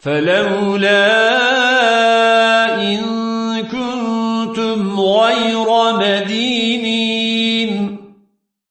فلولا إن كنتم غير مدينين.